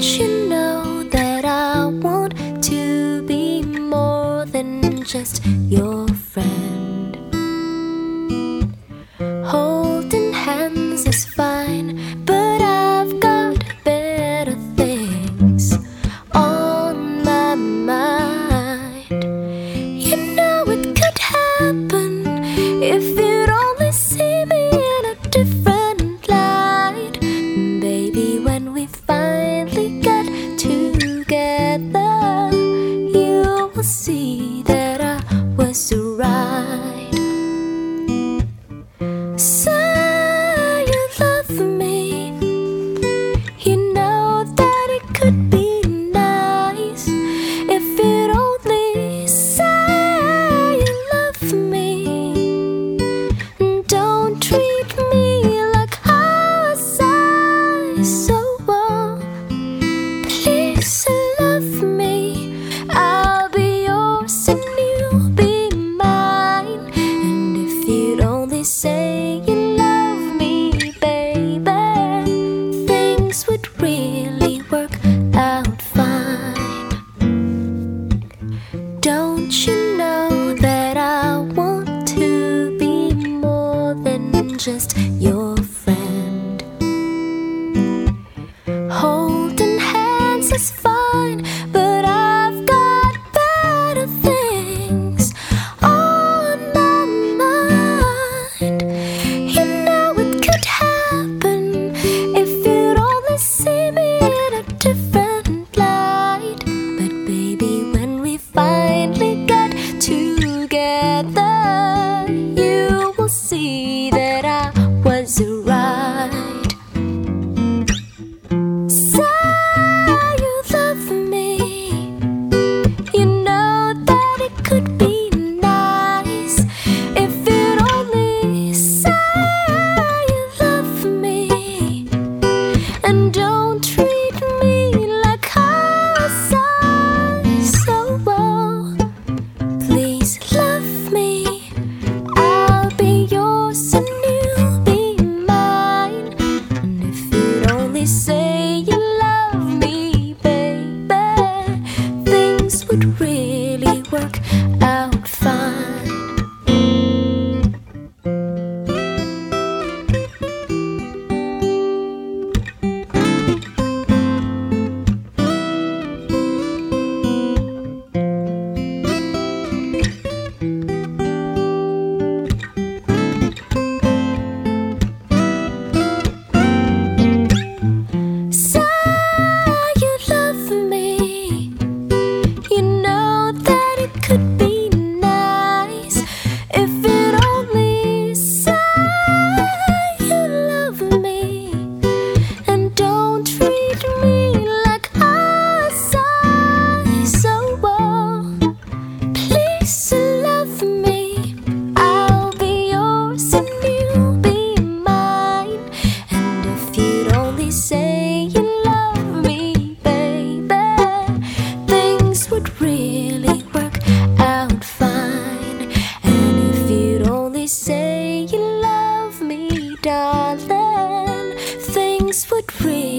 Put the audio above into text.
Don't you know that I want to be more than just your friend? Sweet. just your friend. Holding hands is fine, but I've got better things on my mind. You know it could happen if you'd only see me in a different. things would.